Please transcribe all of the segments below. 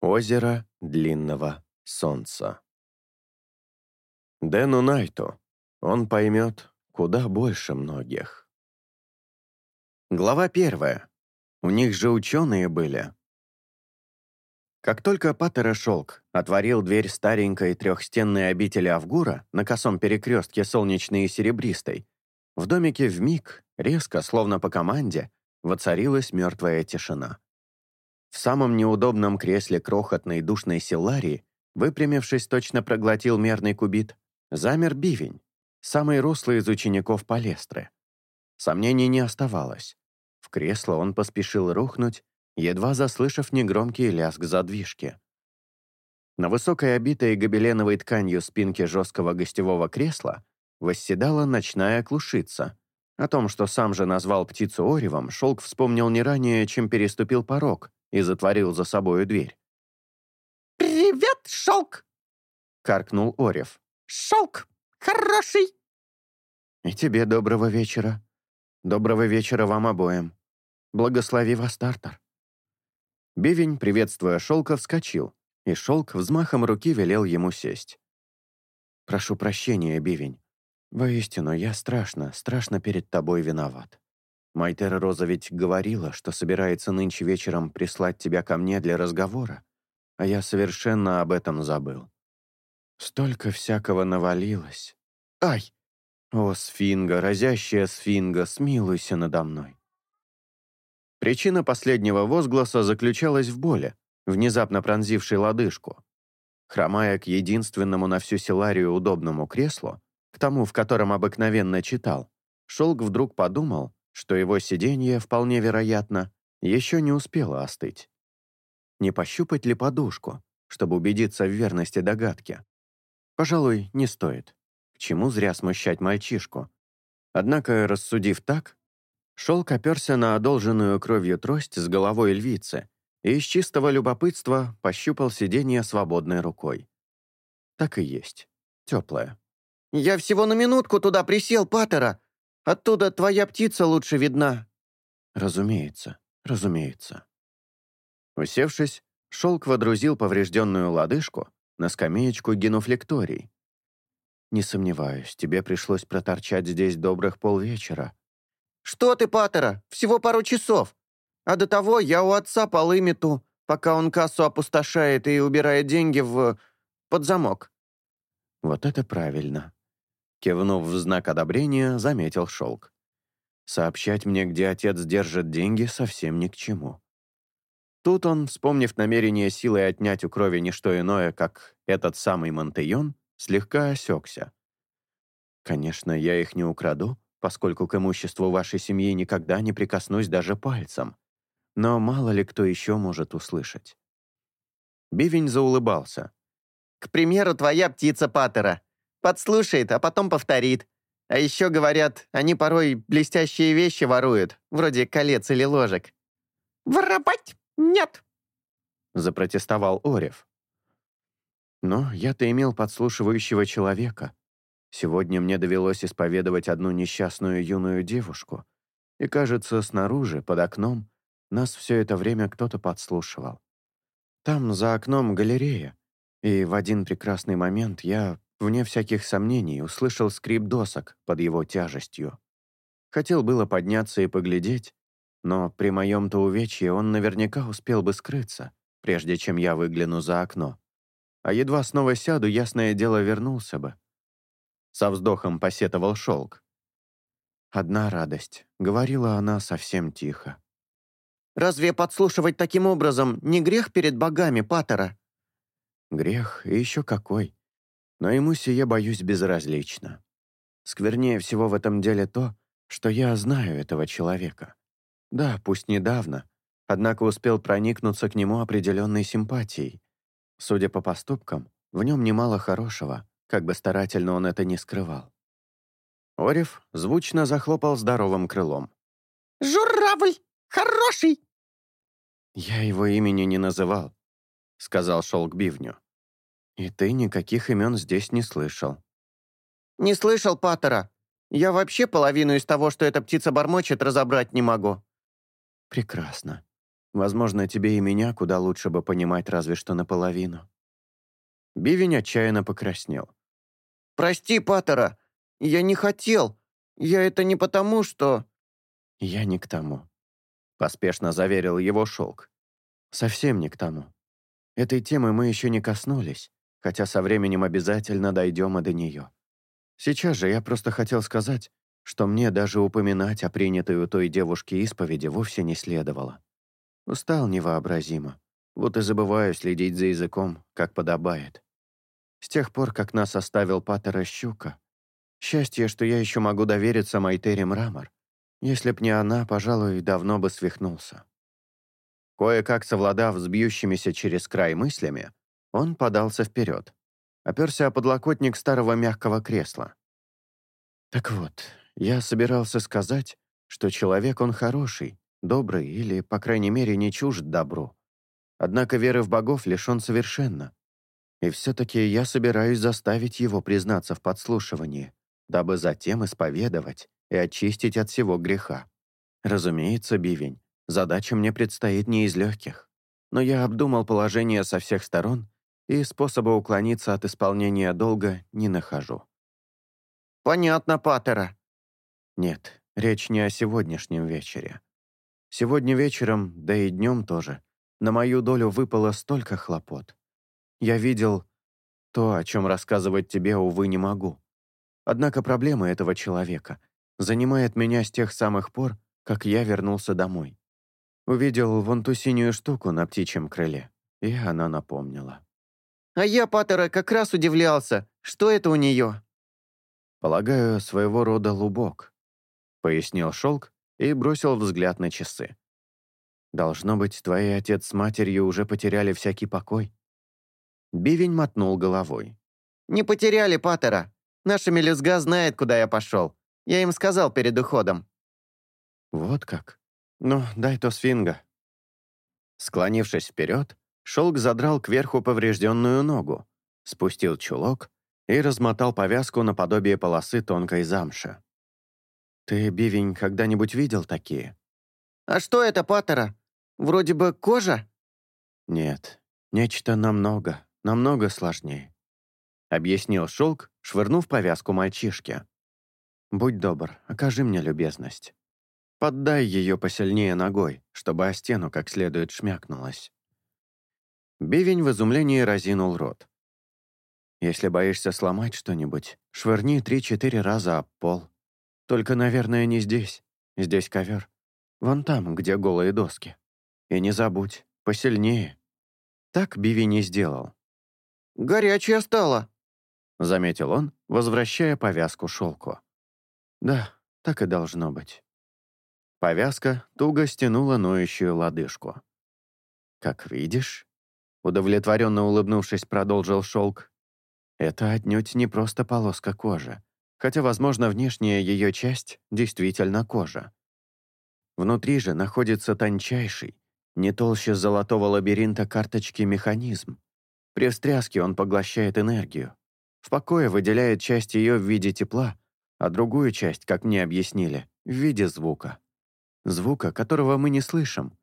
Озеро длинного солнца. Дэну Найту. Он поймет куда больше многих. Глава первая. У них же ученые были. Как только Паттера Шелк отворил дверь старенькой трехстенной обители Авгура на косом перекрестке солнечной и серебристой, в домике вмиг, резко, словно по команде, воцарилась мертвая тишина. В самом неудобном кресле крохотной душной селларии, выпрямившись, точно проглотил мерный кубит, замер бивень, самый рослый из учеников Палестры. Сомнений не оставалось. В кресло он поспешил рухнуть, едва заслышав негромкий лязг задвижки. На высокой обитой гобеленовой тканью спинке жесткого гостевого кресла восседала ночная клушица. О том, что сам же назвал птицу Оревом, Шелк вспомнил не ранее, чем переступил порог, и затворил за собою дверь. «Привет, Шелк!» — каркнул Орев. «Шелк! Хороший!» «И тебе доброго вечера. Доброго вечера вам обоим. Благослови вас, Тартар». Бивень, приветствуя Шелка, вскочил, и Шелк взмахом руки велел ему сесть. «Прошу прощения, Бивень. Воистину, я страшно, страшно перед тобой виноват. Майтера Роза ведь говорила, что собирается нынче вечером прислать тебя ко мне для разговора, а я совершенно об этом забыл. Столько всякого навалилось. Ай! О, сфинга, разящая сфинга, смилуйся надо мной. Причина последнего возгласа заключалась в боли, внезапно пронзившей лодыжку. Хромая к единственному на всю селарию удобному креслу, к тому, в котором обыкновенно читал, Шелк вдруг подумал, что его сиденье, вполне вероятно, еще не успело остыть. Не пощупать ли подушку, чтобы убедиться в верности догадки? Пожалуй, не стоит. К чему зря смущать мальчишку? Однако, рассудив так, Шелк оперся на одолженную кровью трость с головой львицы и из чистого любопытства пощупал сиденье свободной рукой. Так и есть. Теплое. «Я всего на минутку туда присел, Паттера. Оттуда твоя птица лучше видна». «Разумеется, разумеется». Усевшись, Шелк водрузил поврежденную лодыжку на скамеечку генофлекторий. «Не сомневаюсь, тебе пришлось проторчать здесь добрых полвечера». «Что ты, Паттера, всего пару часов. А до того я у отца полы мету, пока он кассу опустошает и убирает деньги в... под замок». «Вот это правильно. Кивнув в знак одобрения, заметил шелк. Сообщать мне, где отец держит деньги, совсем ни к чему. Тут он, вспомнив намерение силой отнять у крови не что иное, как этот самый Монтеон, слегка осекся. Конечно, я их не украду, поскольку к имуществу вашей семьи никогда не прикоснусь даже пальцем. Но мало ли кто еще может услышать. Бивень заулыбался. «К примеру, твоя птица Паттера. Подслушает, а потом повторит. А еще, говорят, они порой блестящие вещи воруют, вроде колец или ложек». «Воровать нет!» — запротестовал Орев. «Но я-то имел подслушивающего человека. Сегодня мне довелось исповедовать одну несчастную юную девушку, и, кажется, снаружи, под окном, нас все это время кто-то подслушивал. Там, за окном, галерея, и в один прекрасный момент я Вне всяких сомнений услышал скрип досок под его тяжестью. Хотел было подняться и поглядеть, но при моем-то увечье он наверняка успел бы скрыться, прежде чем я выгляну за окно. А едва снова сяду, ясное дело, вернулся бы. Со вздохом посетовал шелк. «Одна радость», — говорила она совсем тихо. «Разве подслушивать таким образом не грех перед богами, Паттера?» «Грех, и еще какой но ему сие, боюсь, безразлично. Сквернее всего в этом деле то, что я знаю этого человека. Да, пусть недавно, однако успел проникнуться к нему определенной симпатией. Судя по поступкам, в нем немало хорошего, как бы старательно он это не скрывал. Орев звучно захлопал здоровым крылом. «Журавль! Хороший!» «Я его имени не называл», — сказал Шелк Бивню. «И ты никаких имен здесь не слышал». «Не слышал, Паттера. Я вообще половину из того, что эта птица бормочет, разобрать не могу». «Прекрасно. Возможно, тебе и меня куда лучше бы понимать разве что наполовину». Бивень отчаянно покраснел. «Прости, Паттера, я не хотел. Я это не потому, что...» «Я не к тому», — поспешно заверил его шелк. «Совсем не к тому. Этой темы мы еще не коснулись, хотя со временем обязательно дойдем и до нее. Сейчас же я просто хотел сказать, что мне даже упоминать о принятой у той девушки исповеди вовсе не следовало. Устал невообразимо. Вот и забываю следить за языком, как подобает. С тех пор, как нас оставил Паттера Щука, счастье, что я еще могу довериться Майтере Мрамор. Если б не она, пожалуй, давно бы свихнулся. Кое-как совладав с бьющимися через край мыслями, он подался вперед, оперся о подлокотник старого мягкого кресла. Так вот, я собирался сказать, что человек он хороший, добрый или, по крайней мере, не чужд добру. Однако веры в богов лишен совершенно. И все-таки я собираюсь заставить его признаться в подслушивании, дабы затем исповедовать и очистить от всего греха. Разумеется, бивень, Задача мне предстоит не из легких. Но я обдумал положение со всех сторон и способа уклониться от исполнения долга не нахожу. «Понятно, Паттера». Нет, речь не о сегодняшнем вечере. Сегодня вечером, да и днем тоже, на мою долю выпало столько хлопот. Я видел то, о чем рассказывать тебе, увы, не могу. Однако проблема этого человека занимает меня с тех самых пор, как я вернулся домой. Увидел вон ту синюю штуку на птичьем крыле, и она напомнила. «А я, Паттера, как раз удивлялся. Что это у нее?» «Полагаю, своего рода лубок», — пояснил Шелк и бросил взгляд на часы. «Должно быть, твои отец с матерью уже потеряли всякий покой». Бивень мотнул головой. «Не потеряли, Паттера. Наша мелюзга знает, куда я пошел. Я им сказал перед уходом». «Вот как?» «Ну, дай то свинга». Склонившись вперед, шелк задрал кверху поврежденную ногу, спустил чулок и размотал повязку наподобие полосы тонкой замши. «Ты, Бивень, когда-нибудь видел такие?» «А что это, Паттера? Вроде бы кожа?» «Нет, нечто намного, намного сложнее», — объяснил шелк, швырнув повязку мальчишке. «Будь добр, окажи мне любезность». Поддай ее посильнее ногой, чтобы о стену как следует шмякнулась. Бивень в изумлении разинул рот. Если боишься сломать что-нибудь, швырни три-четыре раза об пол. Только, наверное, не здесь. Здесь ковер. Вон там, где голые доски. И не забудь, посильнее. Так Бивень не сделал. «Горячая стала», — заметил он, возвращая повязку шелку. «Да, так и должно быть». Повязка туго стянула ноющую лодыжку. «Как видишь», — удовлетворенно улыбнувшись, продолжил шелк, «это отнюдь не просто полоска кожи, хотя, возможно, внешняя ее часть действительно кожа. Внутри же находится тончайший, не толще золотого лабиринта карточки механизм. При встряске он поглощает энергию. В покое выделяет часть ее в виде тепла, а другую часть, как мне объяснили, в виде звука. Звука, которого мы не слышим.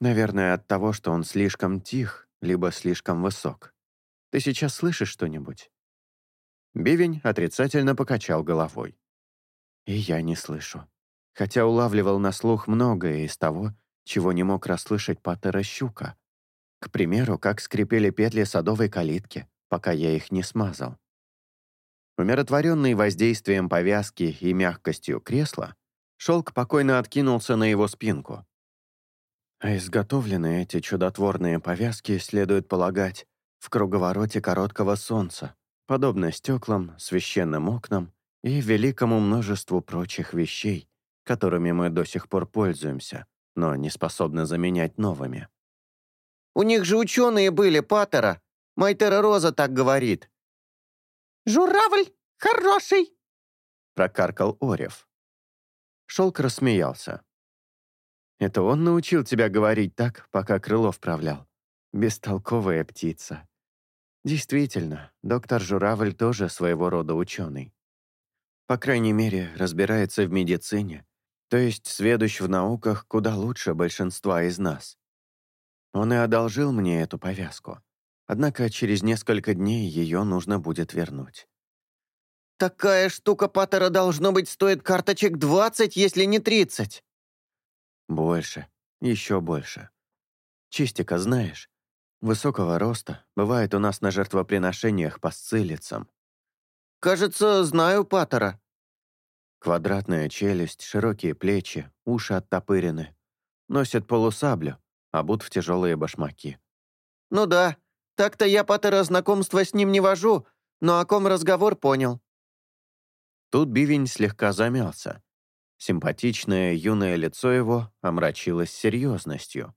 Наверное, от того, что он слишком тих, либо слишком высок. Ты сейчас слышишь что-нибудь?» Бивень отрицательно покачал головой. «И я не слышу. Хотя улавливал на слух многое из того, чего не мог расслышать Паттера Щука. К примеру, как скрипели петли садовой калитки, пока я их не смазал. Умиротворенный воздействием повязки и мягкостью кресла, Шелк покойно откинулся на его спинку. А изготовлены эти чудотворные повязки, следует полагать, в круговороте короткого солнца, подобно стеклам, священным окнам и великому множеству прочих вещей, которыми мы до сих пор пользуемся, но не способны заменять новыми. «У них же ученые были, Паттера. Майтера Роза так говорит». «Журавль хороший!» — прокаркал Орев. Шелк рассмеялся. «Это он научил тебя говорить так, пока крыло вправлял? Бестолковая птица». Действительно, доктор Журавль тоже своего рода ученый. По крайней мере, разбирается в медицине, то есть сведущ в науках куда лучше большинства из нас. Он и одолжил мне эту повязку. Однако через несколько дней ее нужно будет вернуть. «Такая штука Паттера должно быть стоит карточек 20, если не 30». «Больше, еще больше. Чистика знаешь? Высокого роста, бывает у нас на жертвоприношениях по сцилицам. «Кажется, знаю Паттера». Квадратная челюсть, широкие плечи, уши оттопырены. Носит полусаблю, обут в тяжелые башмаки. «Ну да, так-то я Паттера знакомства с ним не вожу, но о ком разговор понял». Тут бивень слегка замялся. Симпатичное юное лицо его омрачилось серьезностью.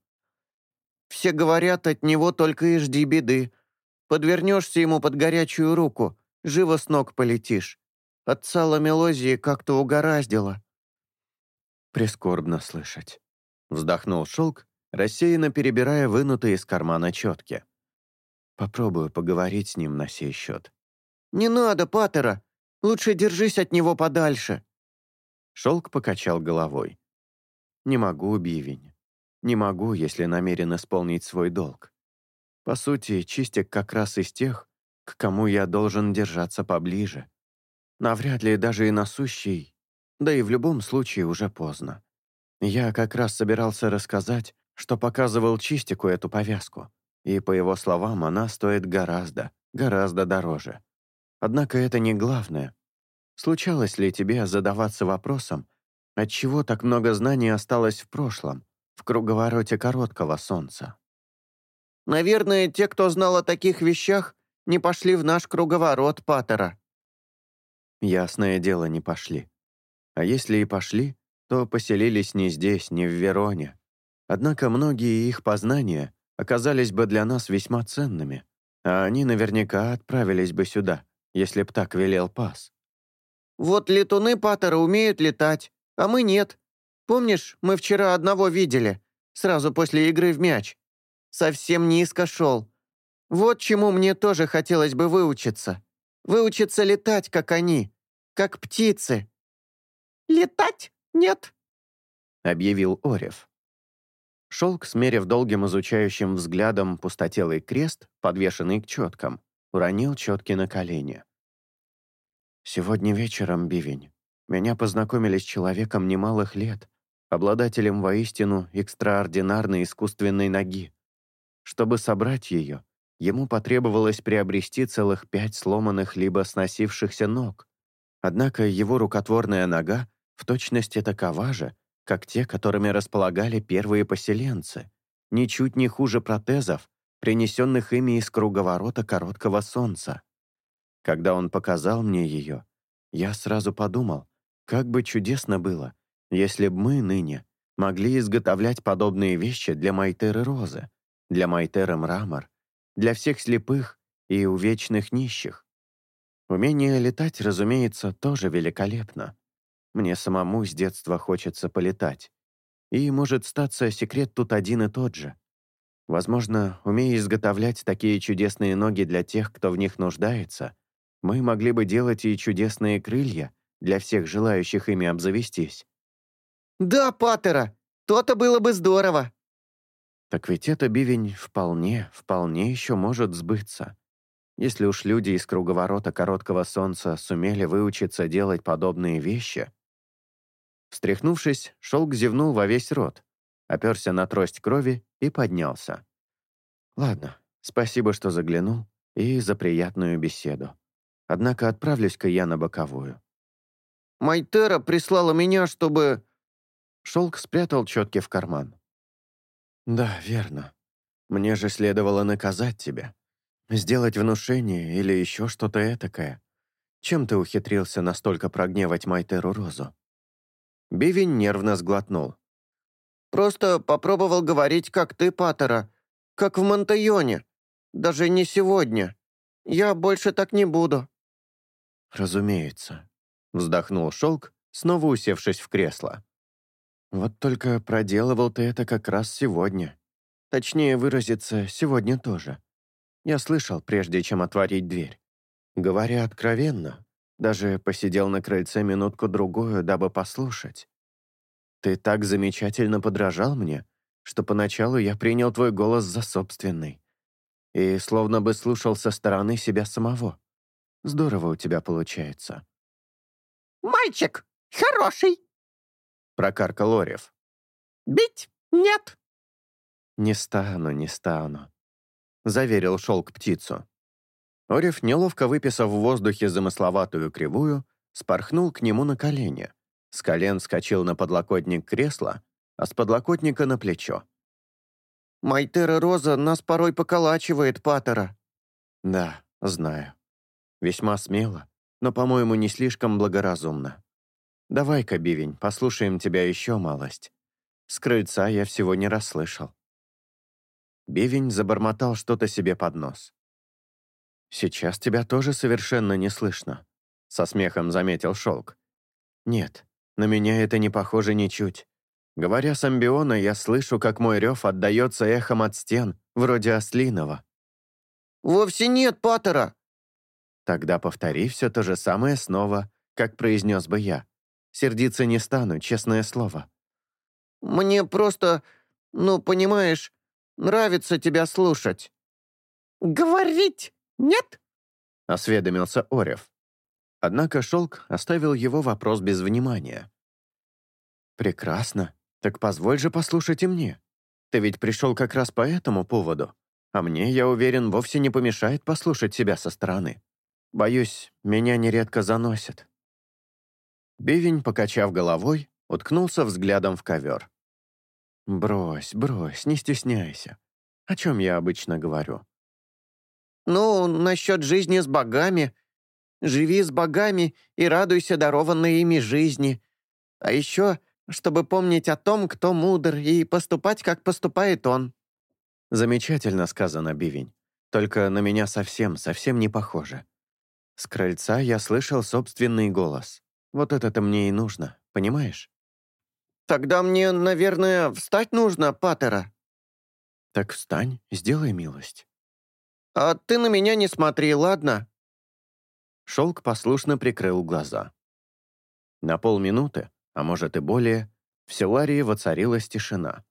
«Все говорят, от него только и жди беды. Подвернешься ему под горячую руку, живо с ног полетишь. От сала мелозии как-то угораздило». «Прискорбно слышать», — вздохнул шелк, рассеянно перебирая вынутые из кармана четки. «Попробую поговорить с ним на сей счет». «Не надо, Паттера. Лучше держись от него подальше». Шелк покачал головой. «Не могу, Бивень. Не могу, если намерен исполнить свой долг. По сути, Чистик как раз из тех, к кому я должен держаться поближе. Навряд ли даже и насущий, да и в любом случае уже поздно. Я как раз собирался рассказать, что показывал Чистику эту повязку, и, по его словам, она стоит гораздо, гораздо дороже. Однако это не главное. Случалось ли тебе задаваться вопросом, отчего так много знаний осталось в прошлом, в круговороте короткого солнца? «Наверное, те, кто знал о таких вещах, не пошли в наш круговорот Паттера». Ясное дело, не пошли. А если и пошли, то поселились не здесь, не в Вероне. Однако многие их познания оказались бы для нас весьма ценными, а они наверняка отправились бы сюда, если б так велел пас. «Вот летуны Паттера умеют летать, а мы нет. Помнишь, мы вчера одного видели, сразу после игры в мяч? Совсем низко шел. Вот чему мне тоже хотелось бы выучиться. Выучиться летать, как они, как птицы». «Летать? Нет», — объявил Орев. Шелк, смерив долгим изучающим взглядом пустотелый крест, подвешенный к четкам, уронил четки на колени. Сегодня вечером, Бивень, меня познакомили с человеком немалых лет, обладателем воистину экстраординарной искусственной ноги. Чтобы собрать ее, ему потребовалось приобрести целых пять сломанных либо сносившихся ног. Однако его рукотворная нога в точности такова же, как те, которыми располагали первые поселенцы, ничуть не хуже протезов, принесенных ими из круговорота короткого солнца. Когда он показал мне ее, я сразу подумал, как бы чудесно было, если бы мы ныне могли изготовлять подобные вещи для Майтеры Розы, для Майтеры Мрамор, для всех слепых и увечных нищих. Умение летать, разумеется, тоже великолепно. Мне самому с детства хочется полетать. И, может статься, секрет тут один и тот же. Возможно, умея изготовлять такие чудесные ноги для тех, кто в них нуждается, мы могли бы делать и чудесные крылья для всех желающих ими обзавестись. «Да, Паттера, то-то было бы здорово!» Так ведь это бивень вполне, вполне еще может сбыться. Если уж люди из круговорота короткого солнца сумели выучиться делать подобные вещи. Встряхнувшись, шелк зевнул во весь рот, оперся на трость крови и поднялся. «Ладно, спасибо, что заглянул, и за приятную беседу. Однако отправлюсь-ка я на боковую». «Майтера прислала меня, чтобы...» Шелк спрятал четки в карман. «Да, верно. Мне же следовало наказать тебя. Сделать внушение или еще что-то этакое. Чем ты ухитрился настолько прогневать Майтеру Розу?» Бивень нервно сглотнул. «Просто попробовал говорить, как ты, Паттера, как в Монтайоне. Даже не сегодня. Я больше так не буду». «Разумеется», — вздохнул Шелк, снова усевшись в кресло. «Вот только проделывал ты это как раз сегодня. Точнее выразиться, сегодня тоже. Я слышал, прежде чем отворить дверь. Говоря откровенно, даже посидел на крыльце минутку-другую, дабы послушать. Ты так замечательно подражал мне, что поначалу я принял твой голос за собственный и словно бы слушал со стороны себя самого. Здорово у тебя получается». «Мальчик, хороший!» — прокаркал Орев. «Бить нет!» «Не стану, не стану», — заверил шелк птицу. Орев, неловко выписав в воздухе замысловатую кривую, спорхнул к нему на колени. С колен скочил на подлокотник кресла, а с подлокотника на плечо. «Майтера Роза нас порой поколачивает, Паттера». «Да, знаю. Весьма смело, но, по-моему, не слишком благоразумно. Давай-ка, Бивень, послушаем тебя еще малость. С крыльца я всего не расслышал». Бивень забормотал что-то себе под нос. «Сейчас тебя тоже совершенно не слышно», — со смехом заметил Шелк. «Нет, на меня это не похоже ничуть. Говоря с амбиона, я слышу, как мой рев отдается эхом от стен, вроде ослиного. «Вовсе нет, Паттера!» Тогда повтори все то же самое снова, как произнес бы я. Сердиться не стану, честное слово. «Мне просто, ну, понимаешь, нравится тебя слушать». «Говорить нет?» — осведомился Орев. Однако Шелк оставил его вопрос без внимания. «Прекрасно. Так позволь же послушать и мне. Ты ведь пришел как раз по этому поводу. А мне, я уверен, вовсе не помешает послушать себя со стороны. Боюсь, меня нередко заносит». Бивень, покачав головой, уткнулся взглядом в ковер. «Брось, брось, не стесняйся. О чем я обычно говорю?» «Ну, насчет жизни с богами. Живи с богами и радуйся дарованной ими жизни. А еще чтобы помнить о том, кто мудр, и поступать, как поступает он». «Замечательно сказано, Бивень. Только на меня совсем, совсем не похоже. С крыльца я слышал собственный голос. Вот это-то мне и нужно, понимаешь?» «Тогда мне, наверное, встать нужно, Паттера». «Так встань, сделай милость». «А ты на меня не смотри, ладно?» Шелк послушно прикрыл глаза. На полминуты а может и более, в Селарии воцарилась тишина.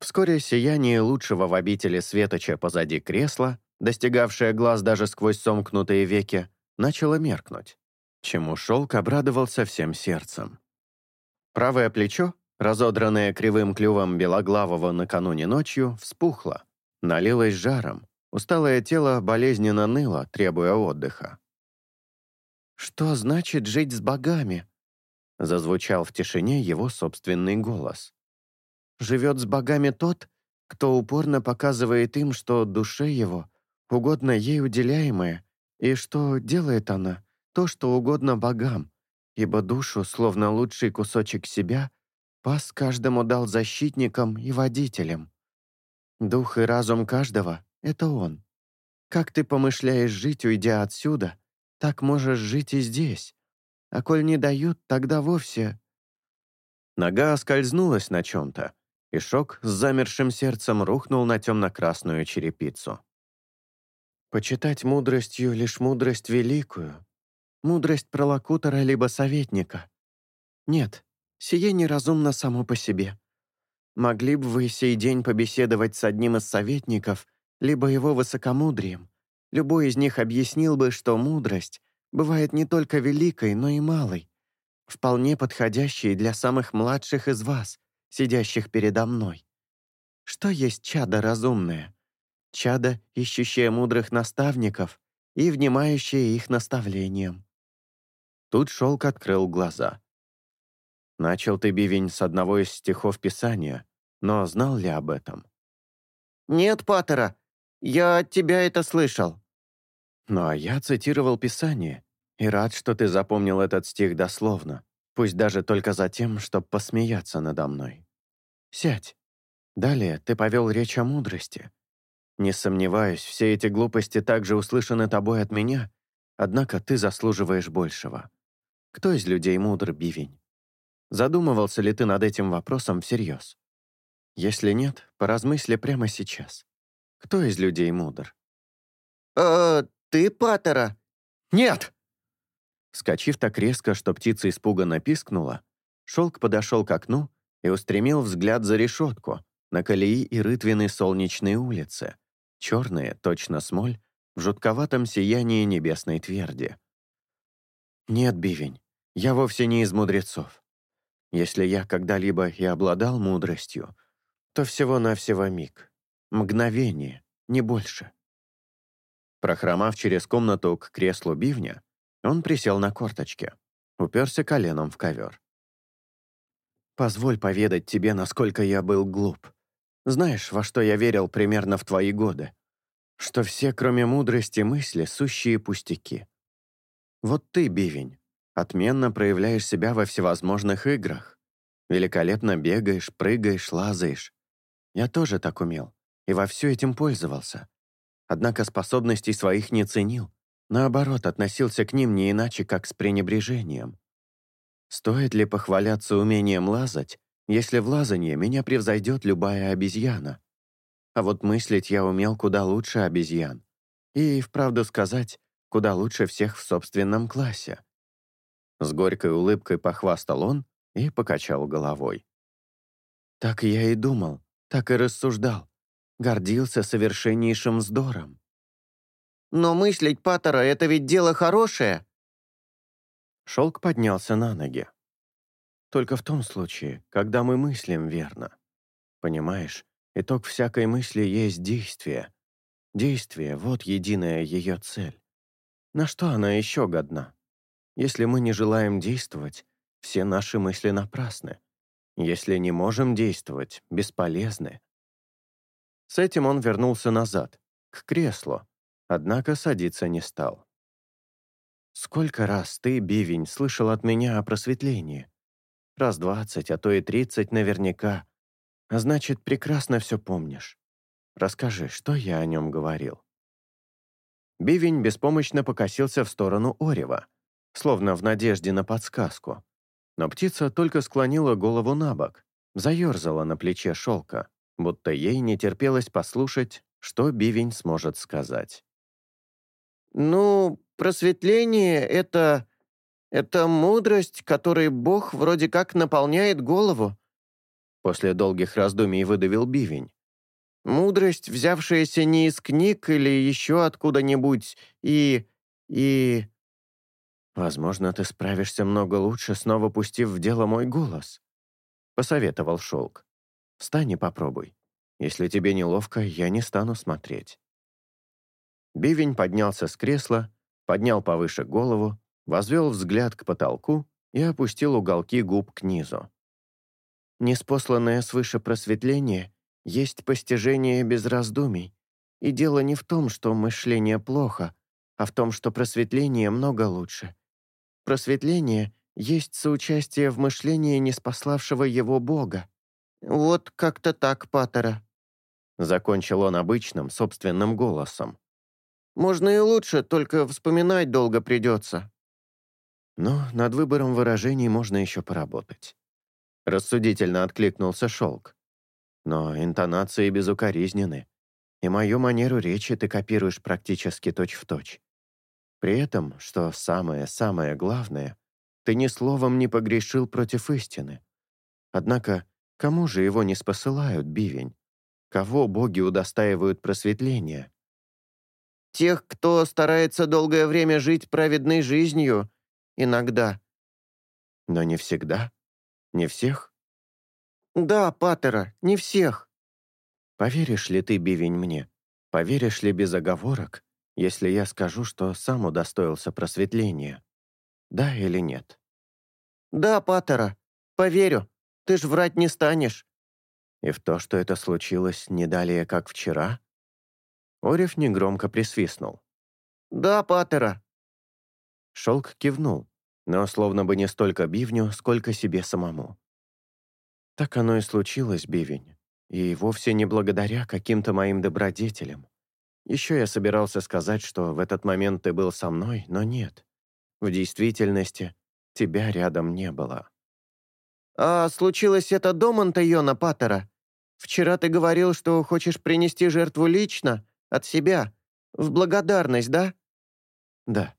Вскоре сияние лучшего в обители Светоча позади кресла, достигавшее глаз даже сквозь сомкнутые веки, начало меркнуть, чему шелк обрадовался всем сердцем. Правое плечо, разодранное кривым клювом белоглавого накануне ночью, вспухло, налилось жаром, усталое тело болезненно ныло, требуя отдыха. «Что значит жить с богами?» Зазвучал в тишине его собственный голос. «Живет с богами тот, кто упорно показывает им, что душе его угодно ей уделяемое, и что делает она то, что угодно богам, ибо душу, словно лучший кусочек себя, пас каждому дал защитникам и водителям. Дух и разум каждого — это он. Как ты помышляешь жить, уйдя отсюда, так можешь жить и здесь. А коль не дают, тогда вовсе...» Нога оскользнулась на чем-то, и Шок с замершим сердцем рухнул на темно-красную черепицу. «Почитать мудростью лишь мудрость великую, мудрость пролокутора либо советника. Нет, сие неразумно само по себе. Могли бы вы сей день побеседовать с одним из советников, либо его высокомудрием. Любой из них объяснил бы, что мудрость бывает не только великой, но и малой, вполне подходящей для самых младших из вас, сидящих передо мной. Что есть чадо разумное? Чадо, ищущее мудрых наставников и внимающее их наставлениям. Тут Шелк открыл глаза. Начал ты, Бивень, с одного из стихов Писания, но знал ли об этом? «Нет, Паттера, я от тебя это слышал». Ну а я цитировал Писание, и рад, что ты запомнил этот стих дословно, пусть даже только за тем, чтобы посмеяться надо мной. Сядь. Далее ты повел речь о мудрости. Не сомневаюсь, все эти глупости также услышаны тобой от меня, однако ты заслуживаешь большего. Кто из людей мудр, Бивень? Задумывался ли ты над этим вопросом всерьез? Если нет, поразмысли прямо сейчас. Кто из людей мудр? «Э, ты, Паттера?» «Нет!» Вскочив так резко, что птица испуганно пискнула, Шелк подошел к окну и устремил взгляд за решетку, на колеи и рытвины солнечной улицы, черные, точно смоль, в жутковатом сиянии небесной тверди. Нет, Бивень, я вовсе не из мудрецов. Если я когда-либо и обладал мудростью, то всего-навсего миг, мгновение, не больше. Прохромав через комнату к креслу бивня, он присел на корточки, уперся коленом в ковер. «Позволь поведать тебе, насколько я был глуп. Знаешь, во что я верил примерно в твои годы? Что все, кроме мудрости, мысли — сущие пустяки. Вот ты, бивень, отменно проявляешь себя во всевозможных играх. Великолепно бегаешь, прыгаешь, лазаешь. Я тоже так умел, и во все этим пользовался. Однако способностей своих не ценил, наоборот, относился к ним не иначе, как с пренебрежением. Стоит ли похваляться умением лазать, если в лазанье меня превзойдет любая обезьяна? А вот мыслить я умел куда лучше обезьян. И, вправду сказать, куда лучше всех в собственном классе. С горькой улыбкой похвастал он и покачал головой. Так я и думал, так и рассуждал. Гордился совершеннейшим вздором. «Но мыслить Паттера — это ведь дело хорошее!» Шелк поднялся на ноги. Только в том случае, когда мы мыслим верно. Понимаешь, итог всякой мысли есть действие. Действие — вот единая ее цель. На что она еще годна? Если мы не желаем действовать, все наши мысли напрасны. Если не можем действовать, бесполезны. С этим он вернулся назад, к креслу, однако садиться не стал. «Сколько раз ты, Бивень, слышал от меня о просветлении? Раз двадцать, а то и тридцать наверняка. А значит, прекрасно все помнишь. Расскажи, что я о нем говорил?» Бивень беспомощно покосился в сторону Орева, словно в надежде на подсказку. Но птица только склонила голову на бок, заерзала на плече шелка будто ей не терпелось послушать, что Бивень сможет сказать. «Ну, просветление — это... это мудрость, которой Бог вроде как наполняет голову», после долгих раздумий выдавил Бивень. «Мудрость, взявшаяся не из книг или еще откуда-нибудь, и... и...» «Возможно, ты справишься много лучше, снова пустив в дело мой голос», — посоветовал Шелк. Встань и попробуй. Если тебе неловко, я не стану смотреть». Бивень поднялся с кресла, поднял повыше голову, возвел взгляд к потолку и опустил уголки губ к низу. Неспосланное свыше просветление есть постижение без раздумий, и дело не в том, что мышление плохо, а в том, что просветление много лучше. Просветление есть соучастие в мышлении неспославшего его Бога. «Вот как-то так, Паттера», — закончил он обычным, собственным голосом. «Можно и лучше, только вспоминать долго придется». Но над выбором выражений можно еще поработать. Рассудительно откликнулся Шелк. Но интонации безукоризнены, и мою манеру речи ты копируешь практически точь-в-точь. Точь. При этом, что самое-самое главное, ты ни словом не погрешил против истины. Однако Кому же его не спосылают, бивень? Кого боги удостаивают просветления? Тех, кто старается долгое время жить праведной жизнью. Иногда. Но не всегда? Не всех? Да, Паттера, не всех. Поверишь ли ты, бивень, мне? Поверишь ли без оговорок, если я скажу, что сам удостоился просветления? Да или нет? Да, Паттера, поверю. Ты ж врать не станешь». «И в то, что это случилось не далее, как вчера?» Орев негромко присвистнул. «Да, Паттера». Шелк кивнул, но словно бы не столько бивню, сколько себе самому. Так оно и случилось, бивень, и вовсе не благодаря каким-то моим добродетелям. Еще я собирался сказать, что в этот момент ты был со мной, но нет. В действительности тебя рядом не было. «А случилось это до Монтайона Паттера? Вчера ты говорил, что хочешь принести жертву лично, от себя, в благодарность, да?» «Да.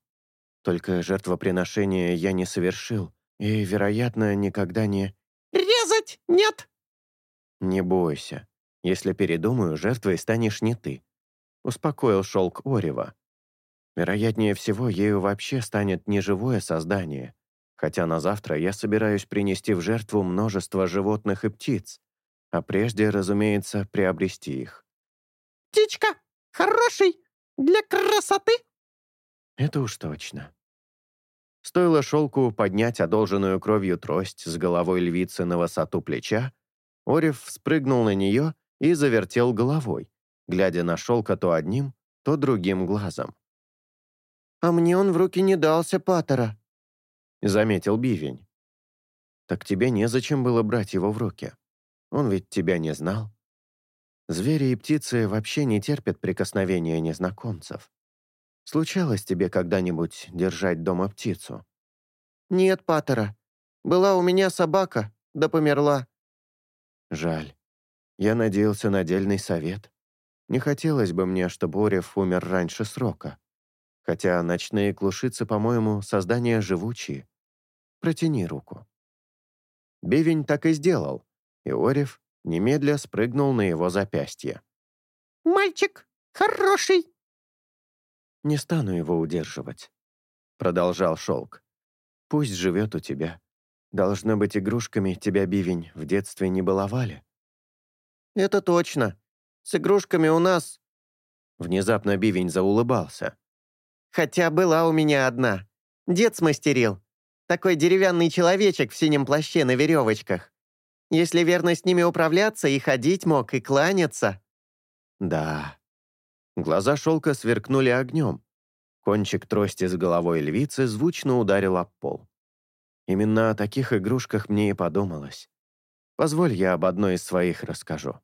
Только жертвоприношение я не совершил и, вероятно, никогда не...» «Резать нет!» «Не бойся. Если передумаю, жертвой станешь не ты», — успокоил шелк Орева. «Вероятнее всего, ею вообще станет неживое создание, хотя на завтра я собираюсь принести в жертву множество животных и птиц, а прежде, разумеется, приобрести их». «Птичка, хороший, для красоты?» Это уж точно. Стоило шелку поднять одолженную кровью трость с головой львицы на высоту плеча, Орев спрыгнул на нее и завертел головой, глядя на шелка то одним, то другим глазом. «А мне он в руки не дался, Паттера», — заметил Бивень. «Так тебе незачем было брать его в руки. Он ведь тебя не знал. Звери и птицы вообще не терпят прикосновения незнакомцев. Случалось тебе когда-нибудь держать дома птицу?» «Нет, Паттера. Была у меня собака, да померла». «Жаль. Я надеялся на дельный совет. Не хотелось бы мне, чтобы Орев умер раньше срока. Хотя ночные клушицы, по-моему, создания живучие. Протяни руку». Бивень так и сделал, и Орев немедля спрыгнул на его запястье. «Мальчик хороший!» «Не стану его удерживать», — продолжал Шелк. «Пусть живет у тебя. Должно быть, игрушками тебя, Бивень, в детстве не баловали». «Это точно. С игрушками у нас...» Внезапно Бивень заулыбался. «Хотя была у меня одна. Дед смастерил. Такой деревянный человечек в синем плаще на веревочках. Если верно с ними управляться, и ходить мог, и кланяться». «Да, Глаза шелка сверкнули огнем. Кончик трости с головой львицы звучно ударил об пол. Именно о таких игрушках мне и подумалось. Позволь, я об одной из своих расскажу.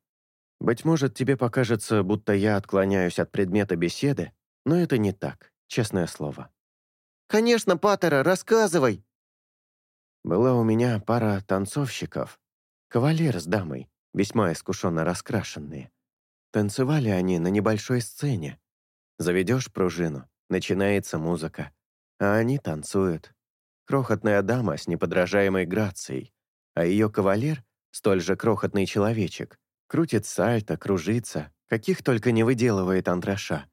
Быть может, тебе покажется, будто я отклоняюсь от предмета беседы, но это не так, честное слово. «Конечно, Паттера, рассказывай!» Была у меня пара танцовщиков, кавалер с дамой, весьма искушенно раскрашенные. Танцевали они на небольшой сцене. Заведешь пружину, начинается музыка, а они танцуют. Крохотная дама с неподражаемой грацией, а ее кавалер, столь же крохотный человечек, крутит сальто, кружится, каких только не выделывает антраша.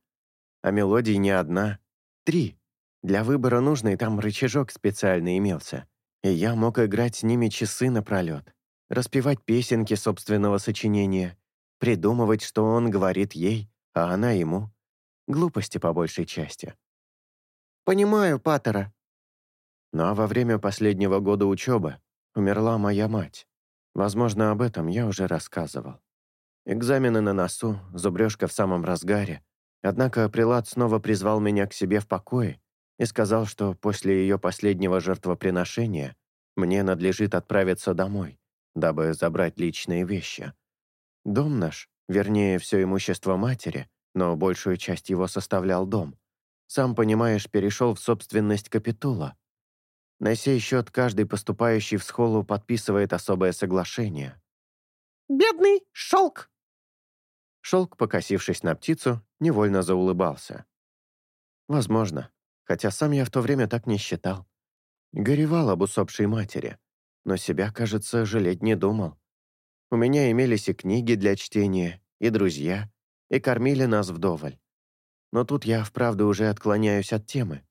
А мелодий не одна, три. Для выбора нужной там рычажок специально имелся, и я мог играть с ними часы напролет, распевать песенки собственного сочинения — придумывать, что он говорит ей, а она ему. Глупости по большей части. «Понимаю, Паттера». Ну а во время последнего года учебы умерла моя мать. Возможно, об этом я уже рассказывал. Экзамены на носу, зубрежка в самом разгаре. Однако Прилад снова призвал меня к себе в покое и сказал, что после ее последнего жертвоприношения мне надлежит отправиться домой, дабы забрать личные вещи. Дом наш, вернее, все имущество матери, но большую часть его составлял дом, сам понимаешь, перешел в собственность капитула. На сей счет каждый поступающий в схолу подписывает особое соглашение. «Бедный шелк!» Шелк, покосившись на птицу, невольно заулыбался. Возможно, хотя сам я в то время так не считал. Горевал об усопшей матери, но себя, кажется, жалеть не думал. У меня имелись и книги для чтения, и друзья, и кормили нас вдоволь. Но тут я, вправду, уже отклоняюсь от темы.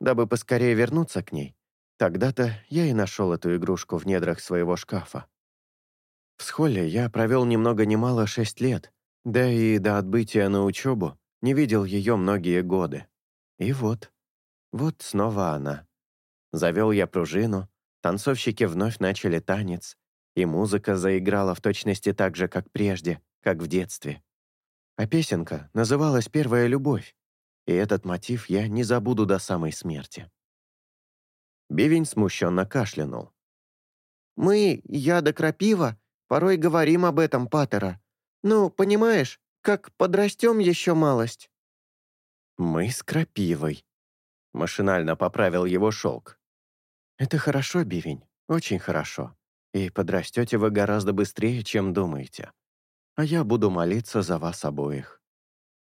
Дабы поскорее вернуться к ней, тогда-то я и нашел эту игрушку в недрах своего шкафа. В схоле я провел ни много мало шесть лет, да и до отбытия на учебу не видел ее многие годы. И вот, вот снова она. Завел я пружину, танцовщики вновь начали танец, и музыка заиграла в точности так же, как прежде, как в детстве. А песенка называлась «Первая любовь», и этот мотив я не забуду до самой смерти. Бивень смущенно кашлянул. «Мы, я да крапива, порой говорим об этом, Паттера. Ну, понимаешь, как подрастем еще малость». «Мы с крапивой», — машинально поправил его шелк. «Это хорошо, Бивень, очень хорошо и подрастете вы гораздо быстрее, чем думаете. А я буду молиться за вас обоих.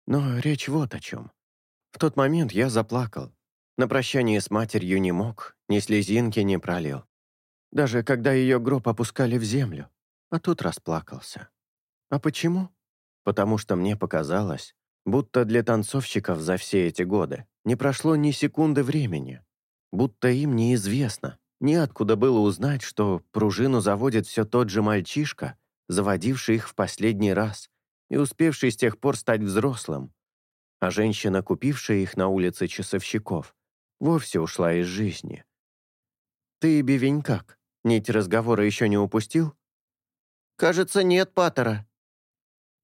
Но речь вот о чем. В тот момент я заплакал. На прощание с матерью не мог, ни слезинки не пролил. Даже когда ее гроб опускали в землю, а тут расплакался. А почему? Потому что мне показалось, будто для танцовщиков за все эти годы не прошло ни секунды времени, будто им неизвестно, неоткуда было узнать, что пружину заводит все тот же мальчишка, заводивший их в последний раз и успевший с тех пор стать взрослым, а женщина, купившая их на улице часовщиков, вовсе ушла из жизни. «Ты, Бивень, как? Нить разговора еще не упустил?» «Кажется, нет, Паттера».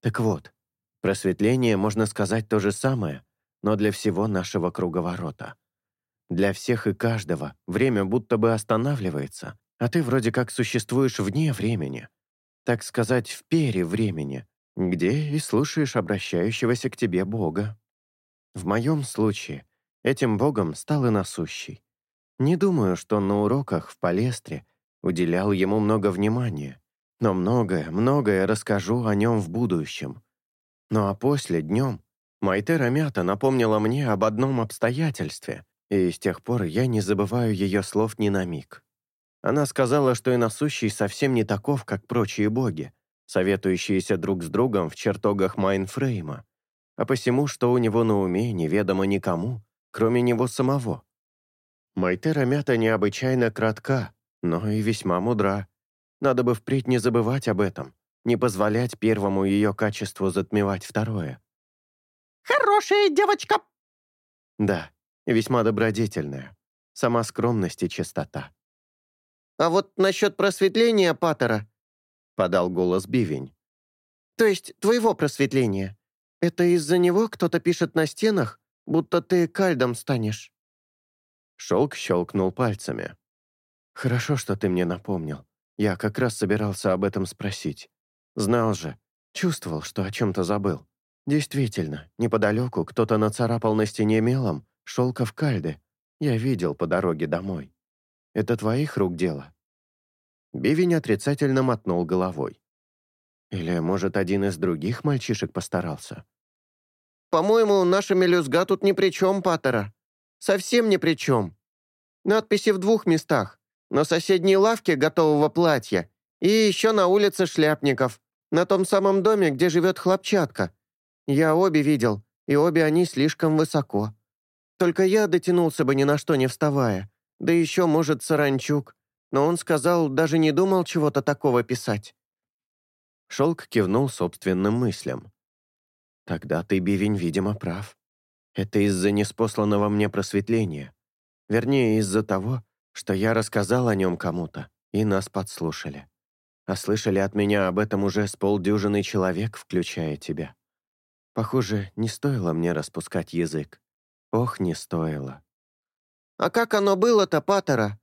«Так вот, просветление, можно сказать, то же самое, но для всего нашего круговорота. Для всех и каждого время будто бы останавливается, а ты вроде как существуешь вне времени, так сказать, в пере времени, где и слушаешь обращающегося к тебе Бога. В моем случае этим Богом стал и насущий. Не думаю, что на уроках в Палестре уделял ему много внимания, но многое, многое расскажу о нем в будущем. Ну а после, днем, Майтера Мята напомнила мне об одном обстоятельстве, и с тех пор я не забываю ее слов ни на миг. Она сказала, что Иносущий совсем не таков, как прочие боги, советующиеся друг с другом в чертогах Майнфрейма, а посему, что у него на уме, неведомо никому, кроме него самого. Майтера Мята необычайно кратка, но и весьма мудра. Надо бы впредь не забывать об этом, не позволять первому ее качеству затмевать второе. «Хорошая девочка!» Да, весьма добродетельная. Сама скромность и чистота. «А вот насчет просветления Паттера», — подал голос Бивень. «То есть твоего просветления. Это из-за него кто-то пишет на стенах, будто ты кальдом станешь». Шелк щелкнул пальцами. «Хорошо, что ты мне напомнил. Я как раз собирался об этом спросить. Знал же, чувствовал, что о чем-то забыл. Действительно, неподалеку кто-то нацарапал на стене мелом «Шелков кальды». Я видел по дороге домой. Это твоих рук дело?» Бивень отрицательно мотнул головой. «Или, может, один из других мальчишек постарался?» «По-моему, наша мелюзга тут ни при чем, Паттера. Совсем ни при чем. Надписи в двух местах. На соседней лавке готового платья и еще на улице Шляпников, на том самом доме, где живет хлопчатка. Я обе видел, и обе они слишком высоко. Только я дотянулся бы ни на что не вставая. Да еще, может, Саранчук. Но он сказал, даже не думал чего-то такого писать. Шелк кивнул собственным мыслям. «Тогда ты, Бивень, видимо, прав. Это из-за неспосланного мне просветления. Вернее, из-за того, что я рассказал о нем кому-то, и нас подслушали. А слышали от меня об этом уже с полдюжины человек, включая тебя. Похоже, не стоило мне распускать язык. Ох, не стоило. «А как оно было-то, Паттера?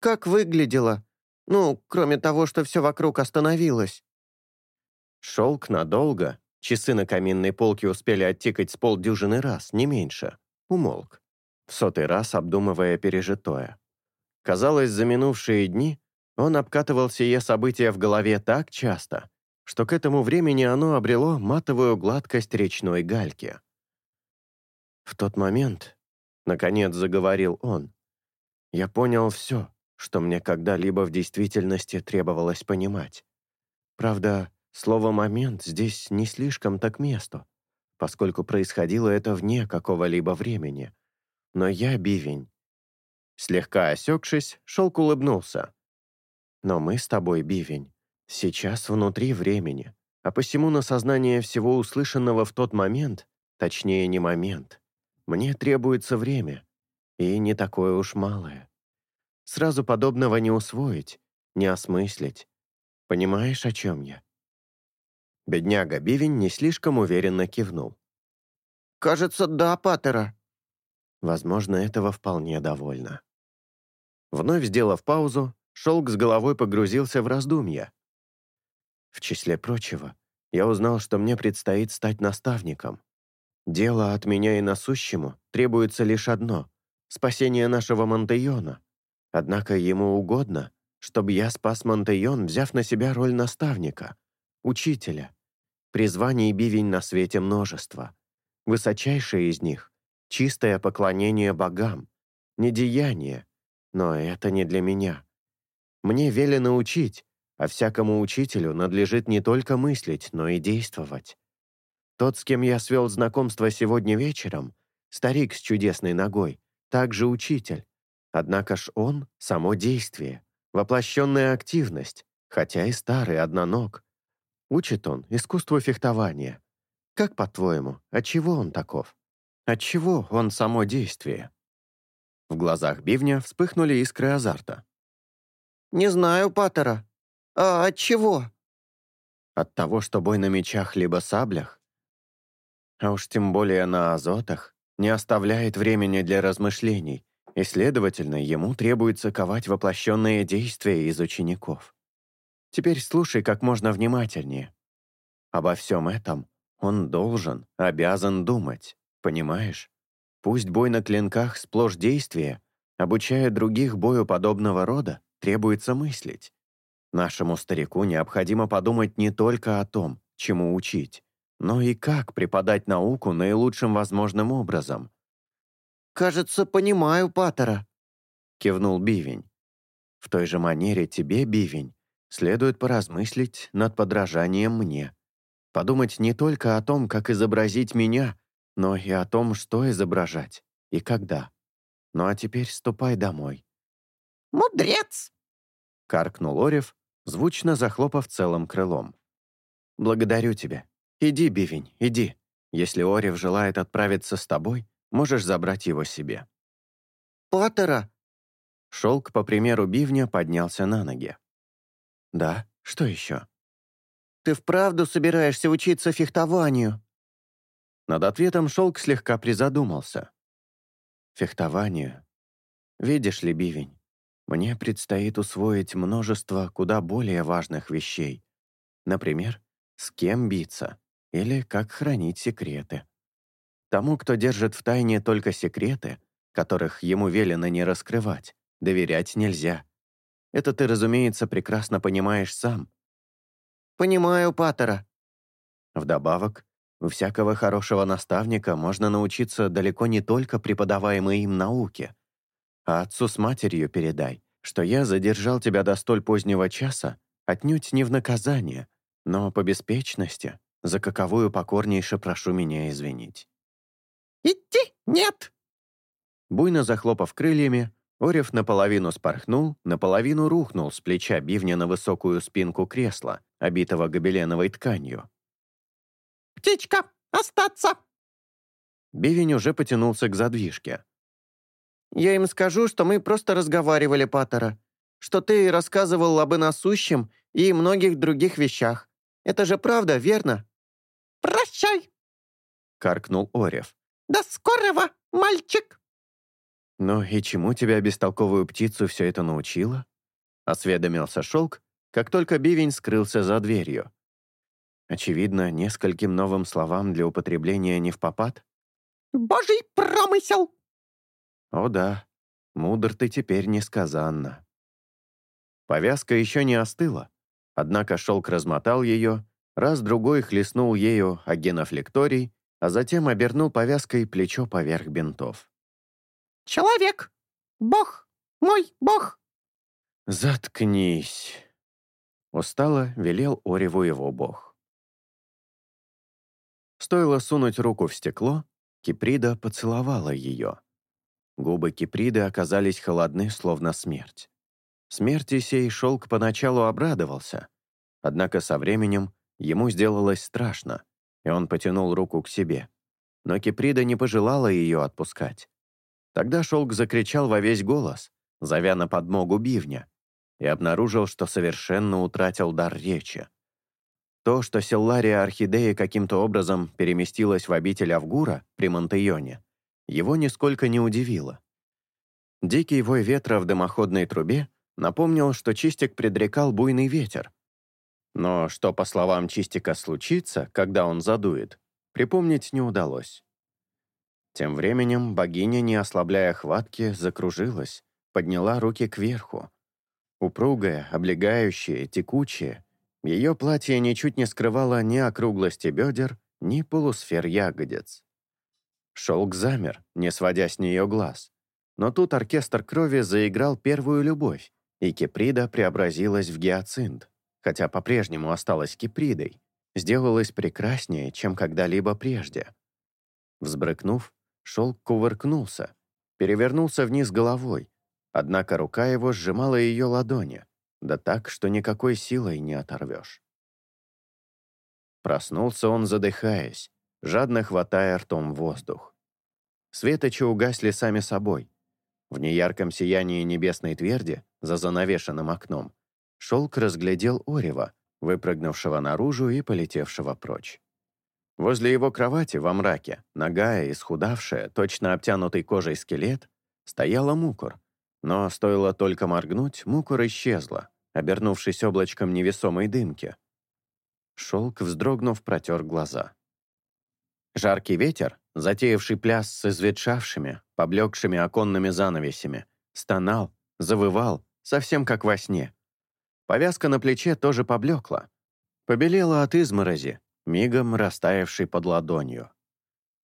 Как выглядело? Ну, кроме того, что все вокруг остановилось». Шелк надолго, Часы на каминной полке успели оттикать с полдюжины раз, не меньше. Умолк. В сотый раз обдумывая пережитое. Казалось, за минувшие дни он обкатывал сие события в голове так часто, что к этому времени оно обрело матовую гладкость речной гальки. В тот момент, наконец заговорил он, я понял все, что мне когда-либо в действительности требовалось понимать. Правда, Слово «момент» здесь не слишком так месту, поскольку происходило это вне какого-либо времени. Но я бивень. Слегка осекшись, Шелк улыбнулся. Но мы с тобой, бивень, сейчас внутри времени, а посему на сознание всего услышанного в тот момент, точнее, не момент, мне требуется время, и не такое уж малое. Сразу подобного не усвоить, не осмыслить. Понимаешь, о чем я? Бедняга Бивень не слишком уверенно кивнул. «Кажется, да, Паттера». Возможно, этого вполне довольно. Вновь сделав паузу, Шелк с головой погрузился в раздумья. В числе прочего, я узнал, что мне предстоит стать наставником. Дело от меня и насущему требуется лишь одно — спасение нашего Монтейона. Однако ему угодно, чтобы я спас Монтейон, взяв на себя роль наставника, учителя. Призваний бивень на свете множество. Высочайшее из них — чистое поклонение богам, не деяние, но это не для меня. Мне велено учить, а всякому учителю надлежит не только мыслить, но и действовать. Тот, с кем я свел знакомство сегодня вечером, старик с чудесной ногой, также учитель. Однако ж он — само действие, воплощенная активность, хотя и старый одноног. Учит он искусству фехтования. Как, по-твоему, отчего он таков? Отчего он само действие? В глазах бивня вспыхнули искры азарта. «Не знаю, Паттера. А от чего?» От того, что бой на мечах либо саблях, а уж тем более на азотах, не оставляет времени для размышлений, и, следовательно, ему требуется ковать воплощенные действия из учеников. Теперь слушай как можно внимательнее. Обо всем этом он должен, обязан думать, понимаешь? Пусть бой на клинках сплошь действие, обучая других бою подобного рода, требуется мыслить. Нашему старику необходимо подумать не только о том, чему учить, но и как преподать науку наилучшим возможным образом. «Кажется, понимаю Паттера», — кивнул Бивень. «В той же манере тебе, Бивень, следует поразмыслить над подражанием мне. Подумать не только о том, как изобразить меня, но и о том, что изображать и когда. Ну а теперь ступай домой». «Мудрец!» — каркнул Орев, звучно захлопав целым крылом. «Благодарю тебя. Иди, Бивень, иди. Если Орев желает отправиться с тобой, можешь забрать его себе». «Паттера!» Шелк, по примеру Бивня, поднялся на ноги. «Да, что еще?» «Ты вправду собираешься учиться фехтованию?» Над ответом Шелк слегка призадумался. «Фехтованию. Видишь ли, Бивень, мне предстоит усвоить множество куда более важных вещей. Например, с кем биться или как хранить секреты. Тому, кто держит в тайне только секреты, которых ему велено не раскрывать, доверять нельзя. Это ты, разумеется, прекрасно понимаешь сам. «Понимаю, Паттера». Вдобавок, у всякого хорошего наставника можно научиться далеко не только преподаваемой им науке. А отцу с матерью передай, что я задержал тебя до столь позднего часа отнюдь не в наказание, но по беспечности, за каковую покорнейше прошу меня извинить. «Идти нет!» Буйно захлопав крыльями, Орев наполовину спорхнул, наполовину рухнул с плеча бивня на высокую спинку кресла, обитого гобеленовой тканью. «Птичка, остаться!» Бивень уже потянулся к задвижке. «Я им скажу, что мы просто разговаривали, Паттера, что ты рассказывал об иносущем и многих других вещах. Это же правда, верно?» «Прощай!» — каркнул Орев. «До скорого, мальчик!» «Ну и чему тебя, бестолковую птицу, все это научило?» — осведомился Шелк, как только бивень скрылся за дверью. Очевидно, нескольким новым словам для употребления не в попад. «Божий промысел!» «О да, мудр ты теперь несказанно». Повязка еще не остыла, однако шелк размотал ее, раз-другой хлестнул ею агенофлекторий, а затем обернул повязкой плечо поверх бинтов. «Человек! Бог! Мой бог!» «Заткнись!» Устало велел Ореву его бог. Стоило сунуть руку в стекло, Киприда поцеловала ее. Губы Киприды оказались холодны, словно смерть. Смерти сей шелк поначалу обрадовался, однако со временем ему сделалось страшно, и он потянул руку к себе. Но Киприда не пожелала ее отпускать. Тогда шелк закричал во весь голос, зовя на подмогу бивня, и обнаружил, что совершенно утратил дар речи. То, что Селлария Орхидея каким-то образом переместилась в обитель Авгура при Монтеоне, его нисколько не удивило. Дикий вой ветра в дымоходной трубе напомнил, что Чистик предрекал буйный ветер. Но что, по словам Чистика, случится, когда он задует, припомнить не удалось. Тем временем богиня, не ослабляя хватки, закружилась, подняла руки кверху. Упругая, облегающая, текучая, ее платье ничуть не скрывало ни округлости бедер, ни полусфер ягодиц. Шелк замер, не сводя с нее глаз. Но тут оркестр крови заиграл первую любовь, и Кеприда преобразилась в гиацинт. Хотя по-прежнему осталась кипридой, сделалась прекраснее, чем когда-либо прежде. Взбрыкнув, шелк кувыркнулся, перевернулся вниз головой, однако рука его сжимала ее ладони, да так, что никакой силой не оторвешь. Проснулся он, задыхаясь, жадно хватая ртом воздух. Светочи угасли сами собой. В неярком сиянии небесной тверди, за занавешенным окном, шелк разглядел Орева, выпрыгнувшего наружу и полетевшего прочь. Возле его кровати во мраке, ногая, исхудавшая, точно обтянутый кожей скелет, стояла мукур. Но стоило только моргнуть, мукур исчезла, обернувшись облачком невесомой дымки. Шелк, вздрогнув, протер глаза. Жаркий ветер, затеявший пляс с изветшавшими, поблекшими оконными занавесями, стонал, завывал, совсем как во сне. Повязка на плече тоже поблекла. Побелела от изморози, мигом растаявшей под ладонью.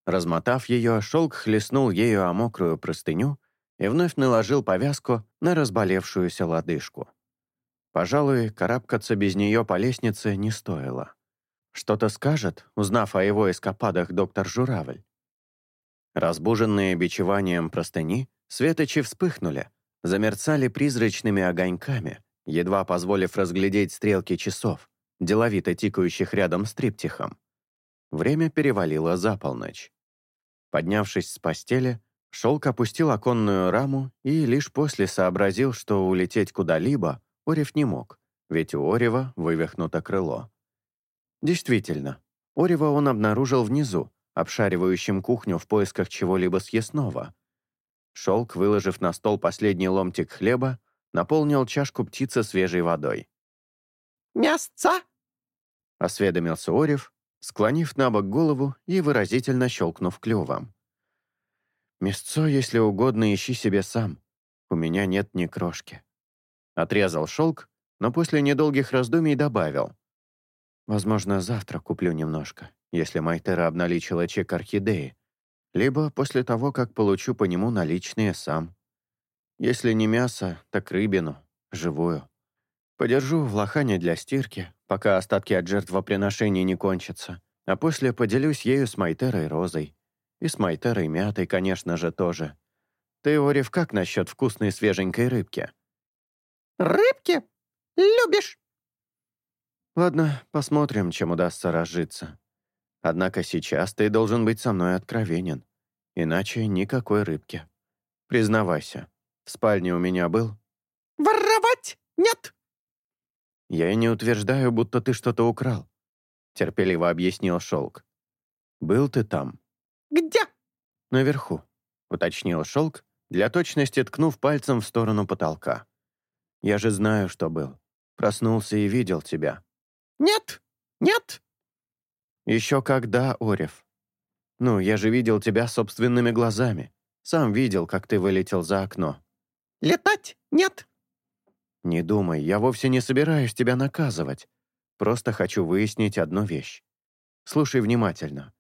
Размотав ее, шелк хлестнул ею о мокрую простыню и вновь наложил повязку на разболевшуюся лодыжку. Пожалуй, карабкаться без нее по лестнице не стоило. Что-то скажет, узнав о его эскападах доктор Журавль. Разбуженные бичеванием простыни, светочи вспыхнули, замерцали призрачными огоньками, едва позволив разглядеть стрелки часов деловито тикающих рядом с триптихом. Время перевалило за полночь. Поднявшись с постели, Шелк опустил оконную раму и лишь после сообразил, что улететь куда-либо Орев не мог, ведь у Орева вывихнуто крыло. Действительно, Орева он обнаружил внизу, обшаривающим кухню в поисках чего-либо съестного. Шелк, выложив на стол последний ломтик хлеба, наполнил чашку птицы свежей водой. «Мясца!» осведомился Орев, склонив на бок голову и выразительно щелкнув клювом. «Мясцо, если угодно, ищи себе сам. У меня нет ни крошки». Отрезал шелк, но после недолгих раздумий добавил. «Возможно, завтра куплю немножко, если Майтера обналичила чек орхидеи, либо после того, как получу по нему наличные сам. Если не мясо, так рыбину, живую. Подержу в лохане для стирки, пока остатки от жертвоприношений не кончатся, а после поделюсь ею с Майтерой Розой. И с Майтерой Мятой, конечно же, тоже. Ты, Орев, как насчет вкусной свеженькой рыбки? «Рыбки? Любишь?» Ладно, посмотрим, чем удастся разжиться. Однако сейчас ты должен быть со мной откровенен. Иначе никакой рыбки. Признавайся, в спальне у меня был? «Воровать? Нет!» «Я и не утверждаю, будто ты что-то украл», — терпеливо объяснил Шелк. «Был ты там». «Где?» «Наверху», — уточнил Шелк, для точности ткнув пальцем в сторону потолка. «Я же знаю, что был. Проснулся и видел тебя». «Нет! Нет!» «Еще когда, Орев? Ну, я же видел тебя собственными глазами. Сам видел, как ты вылетел за окно». «Летать? Нет!» «Не думай, я вовсе не собираюсь тебя наказывать. Просто хочу выяснить одну вещь. Слушай внимательно.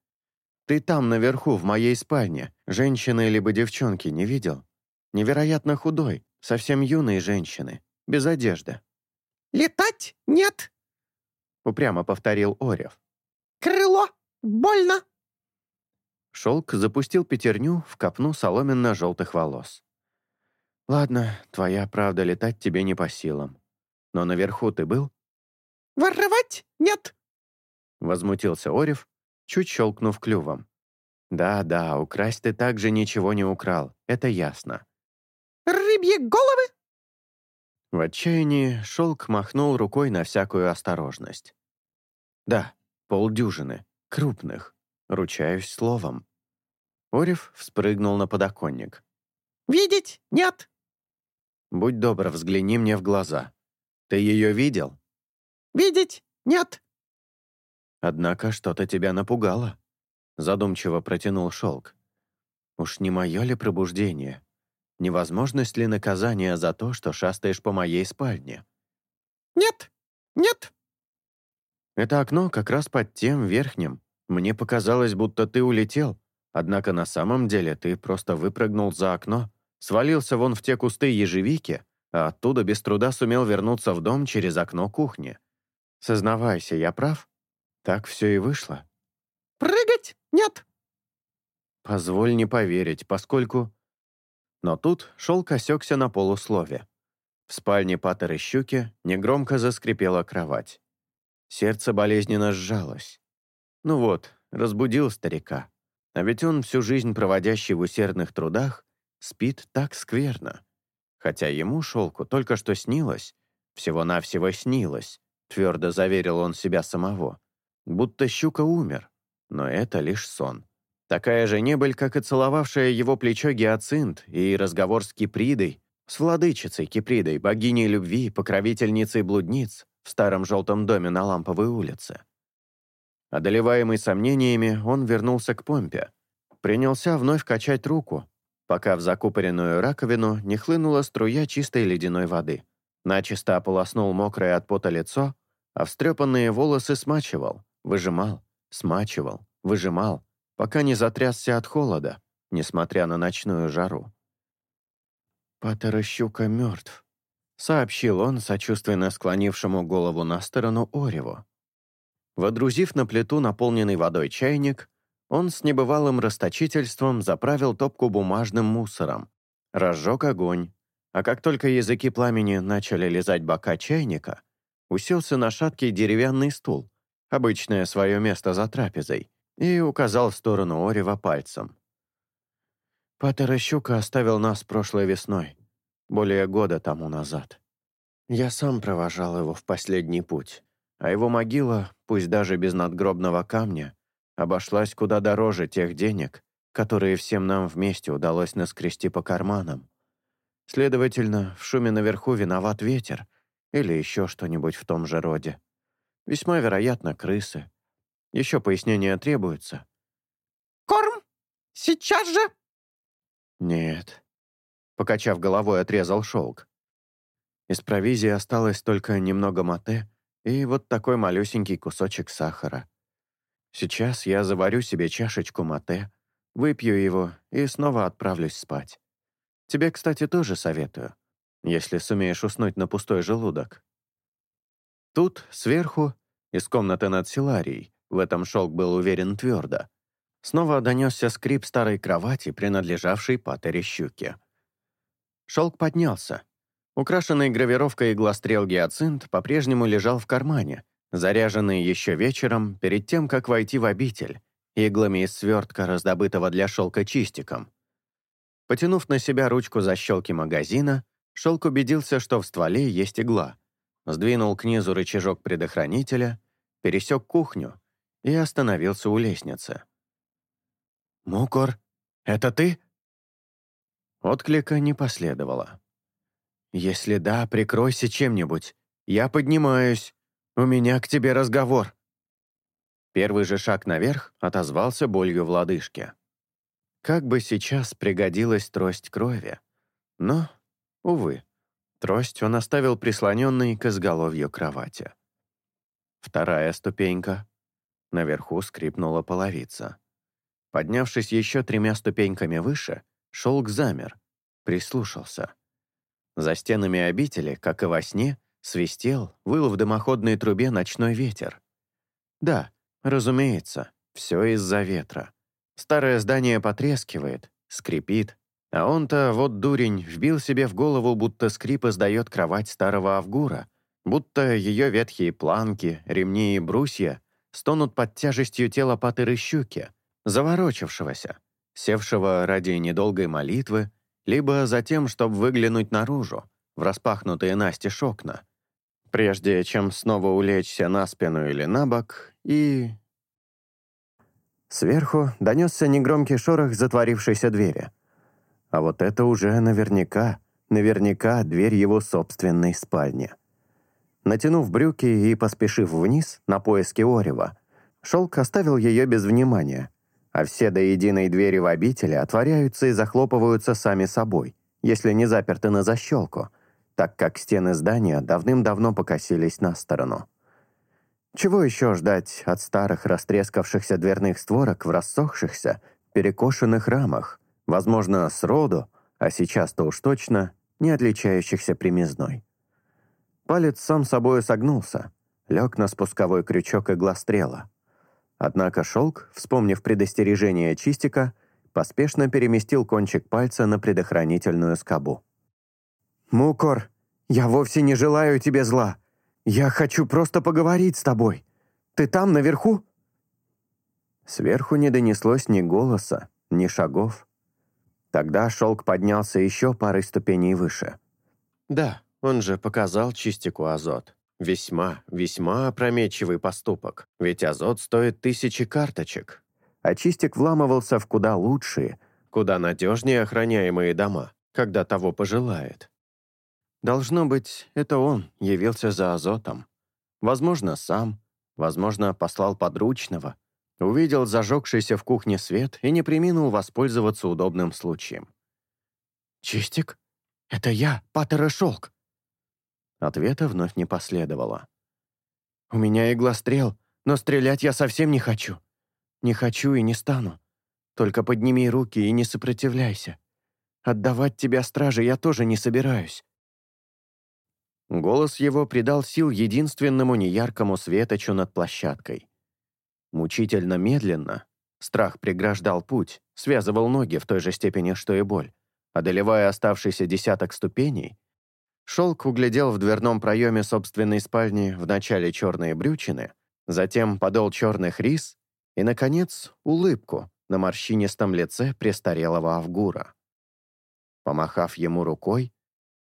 Ты там наверху, в моей спальне, женщины либо девчонки не видел? Невероятно худой, совсем юной женщины, без одежды». «Летать? Нет!» Упрямо повторил Орев. «Крыло? Больно!» Шелк запустил пятерню в копну соломенно-желтых волос. «Ладно, твоя правда летать тебе не по силам. Но наверху ты был?» «Воровать? Нет!» Возмутился Орев, чуть щелкнув клювом. «Да-да, украсть ты также ничего не украл, это ясно». «Рыбьи головы?» В отчаянии Шелк махнул рукой на всякую осторожность. «Да, полдюжины, крупных, ручаюсь словом». Орев вспрыгнул на подоконник. «Видеть? Нет!» Будь добр, взгляни мне в глаза. Ты ее видел? Видеть? Нет. Однако что-то тебя напугало. Задумчиво протянул шелк. Уж не мое ли пробуждение? Невозможность ли наказания за то, что шастаешь по моей спальне? Нет, нет. Это окно как раз под тем верхним. Мне показалось, будто ты улетел, однако на самом деле ты просто выпрыгнул за окно свалился вон в те кусты ежевики, а оттуда без труда сумел вернуться в дом через окно кухни. Сознавайся, я прав? Так все и вышло. «Прыгать? Нет!» Позволь не поверить, поскольку... Но тут шел осекся на полуслове. В спальне Паттера Щуки негромко заскрипела кровать. Сердце болезненно сжалось. Ну вот, разбудил старика. А ведь он, всю жизнь проводящий в усердных трудах, спит так скверно. Хотя ему, Шелку, только что снилось, всего-навсего снилось, твердо заверил он себя самого. Будто щука умер, но это лишь сон. Такая же небыль, как и целовавшая его плечо Гиацинт и разговор с Кипридой, с владычицей Кипридой, богиней любви, покровительницей блудниц в старом желтом доме на Ламповой улице. Одолеваемый сомнениями, он вернулся к помпе. Принялся вновь качать руку, пока в закупоренную раковину не хлынула струя чистой ледяной воды. Начисто ополоснул мокрое от пота лицо, а встрепанные волосы смачивал, выжимал, смачивал, выжимал, пока не затрясся от холода, несмотря на ночную жару. «Патера Щука мертв», — сообщил он, сочувственно склонившему голову на сторону Ореву. Водрузив на плиту наполненный водой чайник, он с небывалым расточительством заправил топку бумажным мусором, разжег огонь, а как только языки пламени начали лизать бока чайника, уселся на шаткий деревянный стул, обычное свое место за трапезой, и указал в сторону Орева пальцем. Патера Щука оставил нас прошлой весной, более года тому назад. Я сам провожал его в последний путь, а его могила, пусть даже без надгробного камня, обошлась куда дороже тех денег, которые всем нам вместе удалось наскрести по карманам. Следовательно, в шуме наверху виноват ветер или еще что-нибудь в том же роде. Весьма вероятно, крысы. Еще пояснения требуются. «Корм? Сейчас же?» «Нет», — покачав головой, отрезал шелк. Из провизии осталось только немного мате и вот такой малюсенький кусочек сахара. Сейчас я заварю себе чашечку мате, выпью его и снова отправлюсь спать. Тебе, кстати, тоже советую, если сумеешь уснуть на пустой желудок. Тут, сверху, из комнаты над Силарией, в этом шелк был уверен твердо, Снова донесся скрип старой кровати, принадлежавшей Патере Щуке. Шелк поднялся. Украшенный гравировкой иглострел гиацинт по-прежнему лежал в кармане, заряженный еще вечером, перед тем, как войти в обитель, иглами из свертка, раздобытого для шелка чистиком. Потянув на себя ручку защелки магазина, Шелк убедился, что в стволе есть игла, сдвинул к низу рычажок предохранителя, пересек кухню и остановился у лестницы. «Мукор, это ты?» Отклика не последовало. «Если да, прикройся чем-нибудь. Я поднимаюсь. У меня к тебе разговор». Первый же шаг наверх отозвался болью в лодыжке. Как бы сейчас пригодилась трость крови. Но, увы, трость он оставил прислоненной к изголовью кровати. Вторая ступенька. Наверху скрипнула половица. Поднявшись еще тремя ступеньками выше, шелк замер, прислушался. За стенами обители, как и во сне, свистел, выл в дымоходной трубе ночной ветер. Да, разумеется, все из-за ветра. Старое здание потрескивает, скрипит, а он-то, вот дурень, вбил себе в голову, будто скрип издает кровать старого Авгура, будто ее ветхие планки, ремни и брусья стонут под тяжестью тела Патыры Щуки — заворочившегося, севшего ради недолгой молитвы, либо за тем, чтобы выглянуть наружу, в распахнутые настежь окна, прежде чем снова улечься на спину или на бок, и... Сверху донесся негромкий шорох затворившейся двери. А вот это уже наверняка, наверняка дверь его собственной спальни. Натянув брюки и поспешив вниз на поиски Орева, Шелк оставил ее без внимания, а все до единой двери в обители отворяются и захлопываются сами собой, если не заперты на защелку, так как стены здания давным-давно покосились на сторону. Чего еще ждать от старых растрескавшихся дверных створок в рассохшихся, перекошенных рамах, возможно, с роду, а сейчас-то уж точно, не отличающихся примизной. Палец сам собой согнулся, лег на спусковой крючок иглострела. Однако шелк, вспомнив предостережение чистика, поспешно переместил кончик пальца на предохранительную скобу. «Мукор, я вовсе не желаю тебе зла. Я хочу просто поговорить с тобой. Ты там, наверху?» Сверху не донеслось ни голоса, ни шагов. Тогда шелк поднялся еще парой ступеней выше. Да, он же показал чистику азот. Весьма, весьма опрометчивый поступок, ведь азот стоит тысячи карточек. А чистик вламывался в куда лучшие, куда надежнее охраняемые дома, когда того пожелает. Должно быть, это он явился за азотом. Возможно, сам, возможно, послал подручного, увидел зажегшийся в кухне свет и не приминул воспользоваться удобным случаем. «Чистик? Это я, Паттер Шелк!» Ответа вновь не последовало. «У меня иглострел, но стрелять я совсем не хочу. Не хочу и не стану. Только подними руки и не сопротивляйся. Отдавать тебя страже я тоже не собираюсь». Голос его придал сил единственному неяркому светочу над площадкой. Мучительно медленно страх преграждал путь, связывал ноги в той же степени, что и боль. Одолевая оставшийся десяток ступеней, Шелк углядел в дверном проеме собственной спальни вначале черные брючины, затем подол черных рис и, наконец, улыбку на морщинистом лице престарелого Авгура. Помахав ему рукой,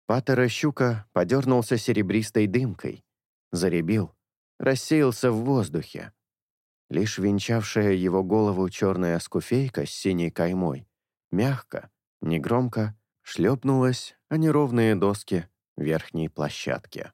Паттера щука подернулся серебристой дымкой, заребил, рассеялся в воздухе, Лишь венчавшая его голову черная скуфейка с синей каймой мягко, негромко шлепнулась о неровные доски верхней площадки.